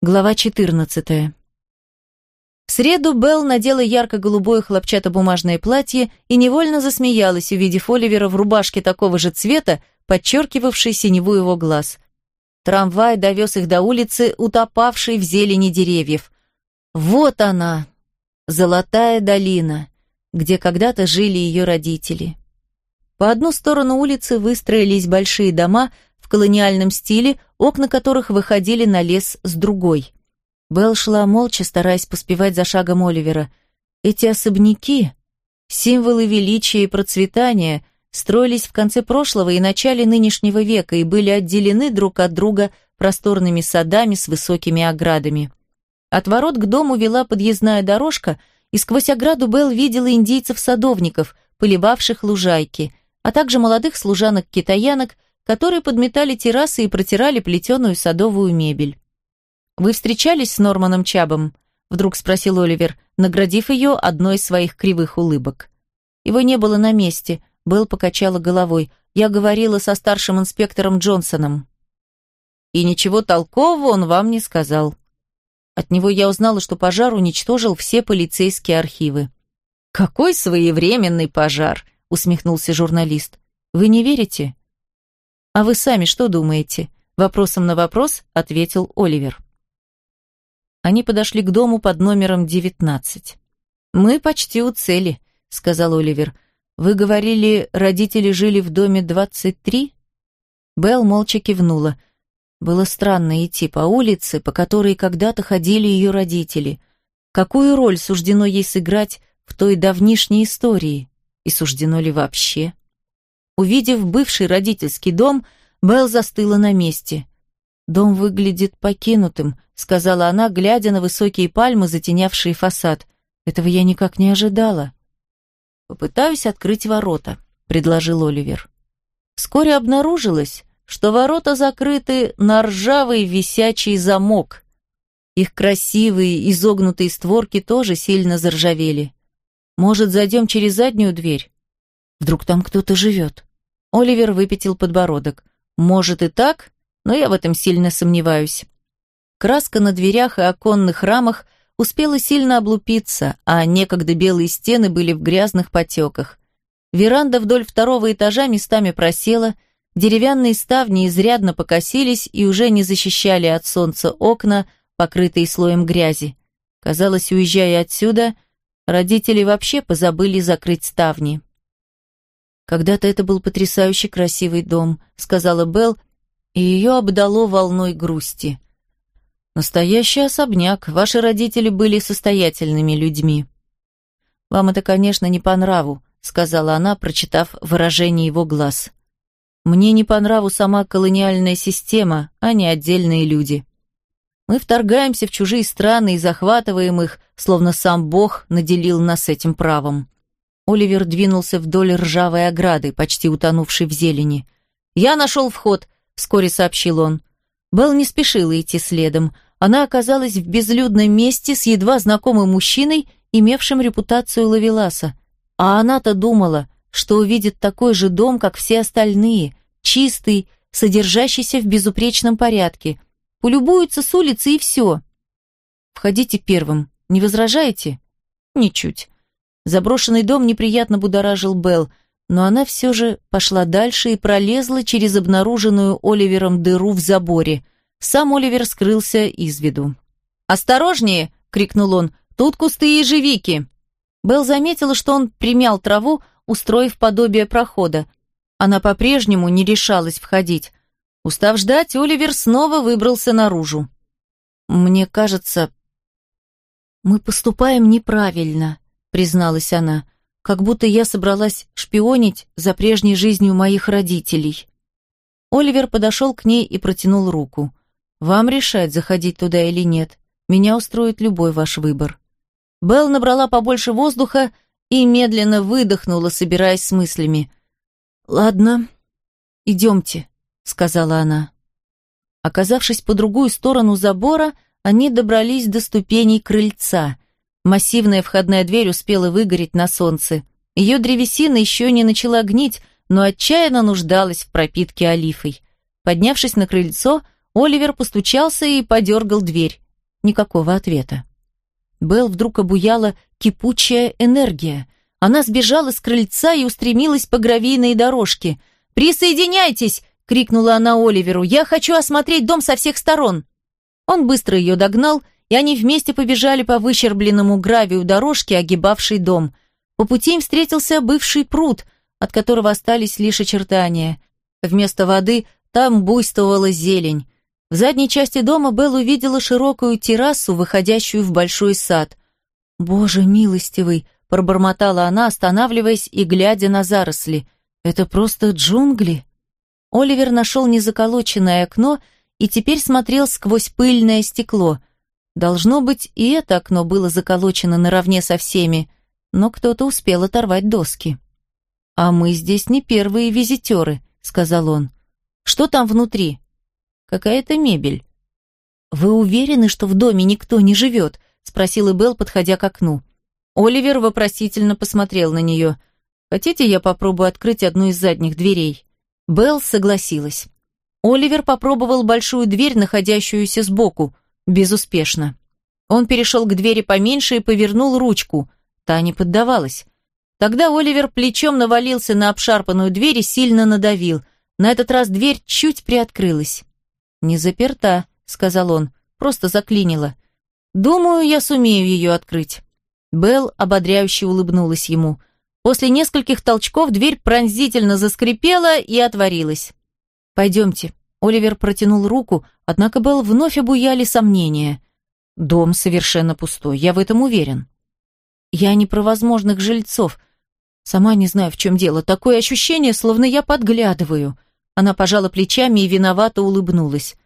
Глава 14. В среду Белл надела ярко-голубое хлопчатобумажное платье и невольно засмеялась, увидев Оливера в рубашке такого же цвета, подчеркивавшей синеву его глаз. Трамвай довез их до улицы, утопавшей в зелени деревьев. Вот она, золотая долина, где когда-то жили ее родители. По одну сторону улицы выстроились большие дома – в колониальном стиле, окна которых выходили на лес с другой. Белл шла молча, стараясь поспевать за шагом Оливера. Эти особняки, символы величия и процветания, строились в конце прошлого и начале нынешнего века и были отделены друг от друга просторными садами с высокими оградами. От ворот к дому вела подъездная дорожка, и сквозь ограду Белл видела индейцев-садовников, поливавших лужайки, а также молодых служанок-китаянок, которые подметали террасы и протирали плетеную садовую мебель. «Вы встречались с Норманом Чабом?» — вдруг спросил Оливер, наградив ее одной из своих кривых улыбок. Его не было на месте, Белл покачала головой. «Я говорила со старшим инспектором Джонсоном». «И ничего толкового он вам не сказал». От него я узнала, что пожар уничтожил все полицейские архивы. «Какой своевременный пожар!» — усмехнулся журналист. «Вы не верите?» «А вы сами что думаете?» Вопросом на вопрос ответил Оливер. Они подошли к дому под номером 19. «Мы почти у цели», — сказал Оливер. «Вы говорили, родители жили в доме 23?» Белл молча кивнула. Было странно идти по улице, по которой когда-то ходили ее родители. Какую роль суждено ей сыграть в той давнишней истории? И суждено ли вообще? Увидев бывший родительский дом, Белл застыла на месте. «Дом выглядит покинутым», — сказала она, глядя на высокие пальмы, затенявшие фасад. «Этого я никак не ожидала». «Попытаюсь открыть ворота», — предложил Оливер. Вскоре обнаружилось, что ворота закрыты на ржавый висячий замок. Их красивые изогнутые створки тоже сильно заржавели. «Может, зайдем через заднюю дверь? Вдруг там кто-то живет?» Оливер выпятил подбородок. «Может и так, но я в этом сильно сомневаюсь». Краска на дверях и оконных рамах успела сильно облупиться, а некогда белые стены были в грязных потеках. Веранда вдоль второго этажа местами просела, деревянные ставни изрядно покосились и уже не защищали от солнца окна, покрытые слоем грязи. Казалось, уезжая отсюда, родители вообще позабыли закрыть ставни. «Когда-то это был потрясающе красивый дом», — сказала Белл, и ее обдало волной грусти. «Настоящий особняк. Ваши родители были состоятельными людьми». «Вам это, конечно, не по нраву», — сказала она, прочитав выражение его глаз. «Мне не по нраву сама колониальная система, а не отдельные люди. Мы вторгаемся в чужие страны и захватываем их, словно сам Бог наделил нас этим правом. Оливер двинулся вдоль ржавой ограды, почти утонувшей в зелени. «Я нашел вход», — вскоре сообщил он. Белл не спешила идти следом. Она оказалась в безлюдном месте с едва знакомым мужчиной, имевшим репутацию лавеласа. А она-то думала, что увидит такой же дом, как все остальные, чистый, содержащийся в безупречном порядке. Полюбуются с улицы и все. «Входите первым. Не возражаете?» «Ничуть. Заброшенный дом неприятно будоражил Белл, но она все же пошла дальше и пролезла через обнаруженную Оливером дыру в заборе. Сам Оливер скрылся из виду. «Осторожнее!» — крикнул он. «Тут кусты ежевики!» Белл заметила, что он примял траву, устроив подобие прохода. Она по-прежнему не решалась входить. Устав ждать, Оливер снова выбрался наружу. «Мне кажется, мы поступаем неправильно», призналась она, как будто я собралась шпионить за прежней жизнью моих родителей. Оливер подошел к ней и протянул руку. «Вам решать, заходить туда или нет. Меня устроит любой ваш выбор». Белл набрала побольше воздуха и медленно выдохнула, собираясь с мыслями. «Ладно, идемте», — сказала она. Оказавшись по другую сторону забора, они добрались до ступеней крыльца — Массивная входная дверь успела выгореть на солнце. Ее древесина еще не начала гнить, но отчаянно нуждалась в пропитке олифой. Поднявшись на крыльцо, Оливер постучался и подергал дверь. Никакого ответа. Белл вдруг обуяла кипучая энергия. Она сбежала с крыльца и устремилась по гравийной дорожке. «Присоединяйтесь!» — крикнула она Оливеру. «Я хочу осмотреть дом со всех сторон!» Он быстро ее догнал, и они вместе побежали по выщербленному гравию дорожки, огибавшей дом. По пути им встретился бывший пруд, от которого остались лишь очертания. Вместо воды там буйствовала зелень. В задней части дома Белл увидела широкую террасу, выходящую в большой сад. «Боже милостивый!» – пробормотала она, останавливаясь и глядя на заросли. «Это просто джунгли!» Оливер нашел незаколоченное окно и теперь смотрел сквозь пыльное стекло. Должно быть, и это окно было заколочено наравне со всеми, но кто-то успел оторвать доски. «А мы здесь не первые визитеры», — сказал он. «Что там внутри?» Какая-то мебель. «Вы уверены, что в доме никто не живет?» — спросила Белл, подходя к окну. Оливер вопросительно посмотрел на нее. «Хотите, я попробую открыть одну из задних дверей?» Белл согласилась. Оливер попробовал большую дверь, находящуюся сбоку. Безуспешно. Он перешел к двери поменьше и повернул ручку. Та не поддавалась. Тогда Оливер плечом навалился на обшарпанную дверь и сильно надавил. На этот раз дверь чуть приоткрылась. «Не заперта», — сказал он, — «просто заклинила. Думаю, я сумею ее открыть». Белл ободряюще улыбнулась ему. После нескольких толчков дверь пронзительно заскрипела и отворилась. «Пойдемте». Оливер протянул руку, однако Белл вновь обуяли сомнения. «Дом совершенно пустой, я в этом уверен». «Я не про возможных жильцов. Сама не знаю, в чем дело. Такое ощущение, словно я подглядываю». Она пожала плечами и виновато улыбнулась.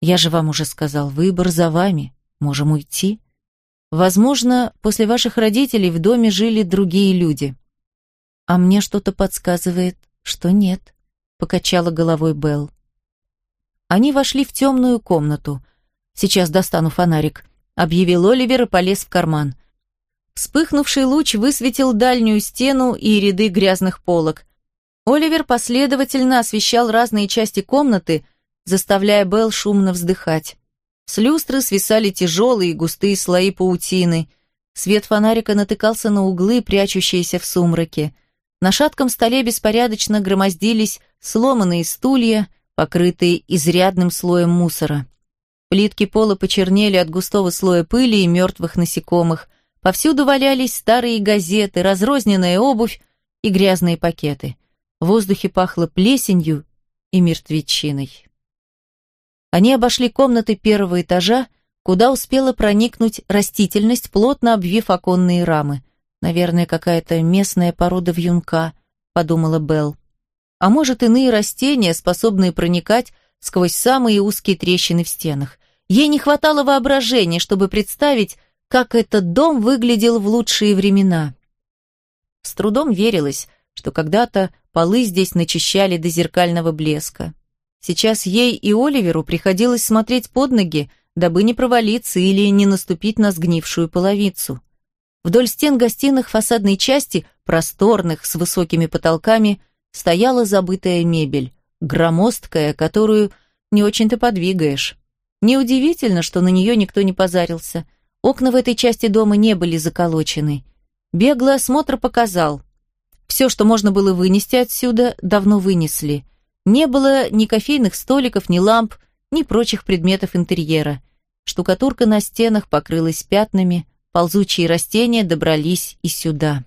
«Я же вам уже сказал, выбор за вами. Можем уйти. Возможно, после ваших родителей в доме жили другие люди. А мне что-то подсказывает, что нет», — покачала головой Белл. Они вошли в темную комнату. «Сейчас достану фонарик», — объявил Оливер и полез в карман. Вспыхнувший луч высветил дальнюю стену и ряды грязных полок. Оливер последовательно освещал разные части комнаты, заставляя Белл шумно вздыхать. С люстры свисали тяжелые и густые слои паутины. Свет фонарика натыкался на углы, прячущиеся в сумраке. На шатком столе беспорядочно громоздились сломанные стулья, покрытые изрядным слоем мусора. Плитки пола почернели от густого слоя пыли и мертвых насекомых. Повсюду валялись старые газеты, разрозненная обувь и грязные пакеты. В воздухе пахло плесенью и мертвечиной. Они обошли комнаты первого этажа, куда успела проникнуть растительность, плотно обвив оконные рамы. Наверное, какая-то местная порода вьюнка, подумала Белл. А может, иные растения, способные проникать сквозь самые узкие трещины в стенах. Ей не хватало воображения, чтобы представить, как этот дом выглядел в лучшие времена. С трудом верилось, что когда-то полы здесь начищали до зеркального блеска. Сейчас ей и Оливеру приходилось смотреть под ноги, дабы не провалиться или не наступить на сгнившую половицу. Вдоль стен гостиных фасадной части, просторных, с высокими потолками, стояла забытая мебель, громоздкая, которую не очень-то подвигаешь. Неудивительно, что на нее никто не позарился. Окна в этой части дома не были заколочены. Беглый осмотр показал, все, что можно было вынести отсюда, давно вынесли. Не было ни кофейных столиков, ни ламп, ни прочих предметов интерьера. Штукатурка на стенах покрылась пятнами, ползучие растения добрались и сюда.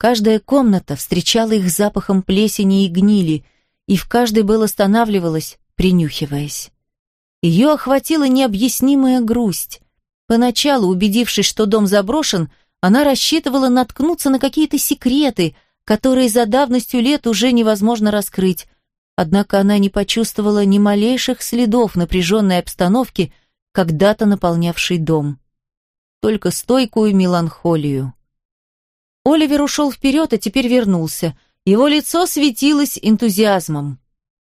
Каждая комната встречала их запахом плесени и гнили, и в каждой Белл останавливалась, принюхиваясь. Ее охватила необъяснимая грусть. Поначалу, убедившись, что дом заброшен, она рассчитывала наткнуться на какие-то секреты, которые за давностью лет уже невозможно раскрыть. Однако она не почувствовала ни малейших следов напряженной обстановки, когда-то наполнявшей дом. Только стойкую меланхолию. Оливер ушел вперед, а теперь вернулся. Его лицо светилось энтузиазмом.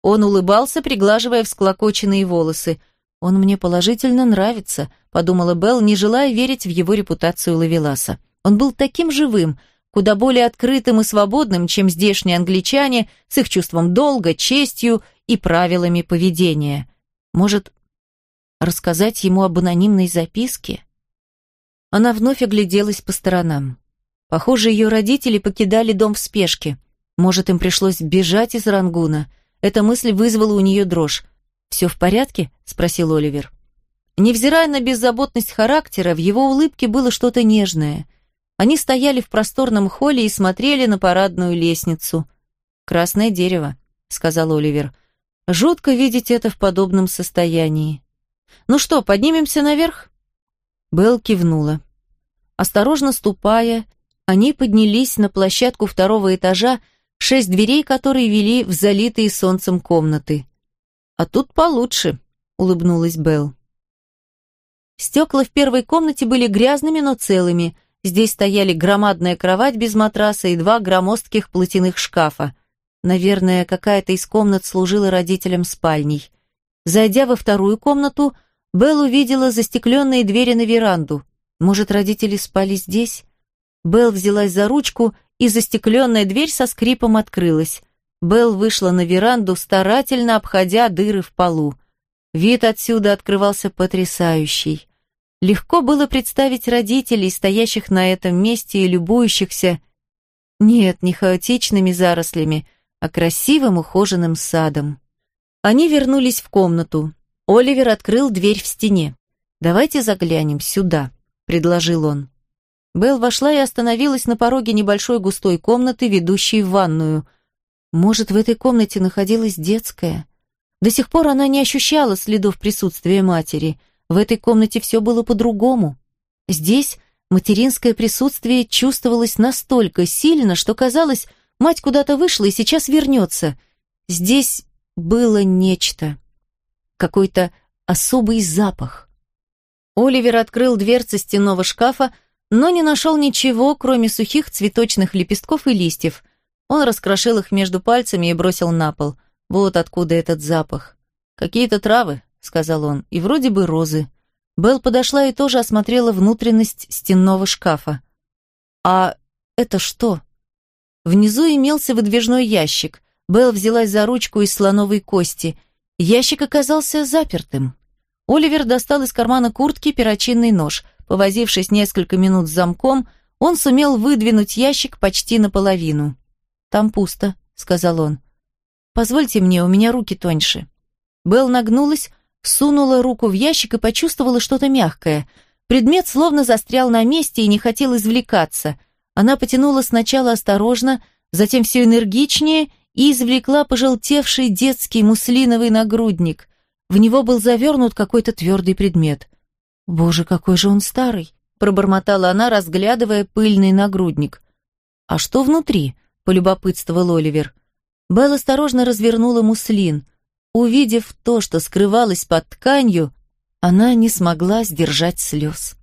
Он улыбался, приглаживая всклокоченные волосы. «Он мне положительно нравится», — подумала Белл, не желая верить в его репутацию Лавеласа. Он был таким живым, куда более открытым и свободным, чем здешние англичане с их чувством долга, честью и правилами поведения. Может, Рассказать ему об анонимной записке? Она вновь огляделась по сторонам. Похоже, ее родители покидали дом в спешке. Может, им пришлось бежать из Рангуна. Эта мысль вызвала у нее дрожь. «Все в порядке?» – спросил Оливер. Невзирая на беззаботность характера, в его улыбке было что-то нежное. Они стояли в просторном холле и смотрели на парадную лестницу. «Красное дерево», — сказал Оливер. «Жутко видеть это в подобном состоянии». «Ну что, поднимемся наверх?» Белл кивнула. Осторожно ступая, они поднялись на площадку второго этажа, шесть дверей которые вели в залитые солнцем комнаты. «А тут получше», — улыбнулась Белл. Стекла в первой комнате были грязными, но целыми. Здесь стояли громадная кровать без матраса и два громоздких платяных шкафа. Наверное, какая-то из комнат служила родителям спальней. Зайдя во вторую комнату, Белл увидела застекленные двери на веранду. Может, родители спали здесь? Белл взялась за ручку, и застекленная дверь со скрипом открылась. Белл вышла на веранду, старательно обходя дыры в полу. Вид отсюда открывался потрясающий. Легко было представить родителей, стоящих на этом месте и любующихся, нет, не хаотичными зарослями, а красивым ухоженным садом. Они вернулись в комнату. Оливер открыл дверь в стене. «Давайте заглянем сюда», — предложил он. Белл вошла и остановилась на пороге небольшой густой комнаты, ведущей в ванную. Может, в этой комнате находилась детская? До сих пор она не ощущала следов присутствия матери — в этой комнате все было по-другому. Здесь материнское присутствие чувствовалось настолько сильно, что казалось, мать куда-то вышла и сейчас вернется. Здесь было нечто. Какой-то особый запах. Оливер открыл дверцы стенного шкафа, но не нашел ничего, кроме сухих цветочных лепестков и листьев. Он раскрошил их между пальцами и бросил на пол. Вот откуда этот запах. Какие-то травы, сказал он, и вроде бы розы. Белл подошла и тоже осмотрела внутренность стенного шкафа. А это что? Внизу имелся выдвижной ящик. Белл взялась за ручку из слоновой кости. Ящик оказался запертым. Оливер достал из кармана куртки перочинный нож. Повозившись несколько минут с замком, он сумел выдвинуть ящик почти наполовину. «Там пусто», — сказал он. «Позвольте мне, у меня руки тоньше». Белл нагнулась, сунула руку в ящик и почувствовала что-то мягкое. Предмет словно застрял на месте и не хотел извлекаться. Она потянула сначала осторожно, затем все энергичнее и извлекла пожелтевший детский муслиновый нагрудник. В него был завернут какой-то твердый предмет. «Боже, какой же он старый!» – пробормотала она, разглядывая пыльный нагрудник. «А что внутри?» – полюбопытствовал Оливер. Белл осторожно развернула муслин – Увидев то, что скрывалось под тканью, она не смогла сдержать слез.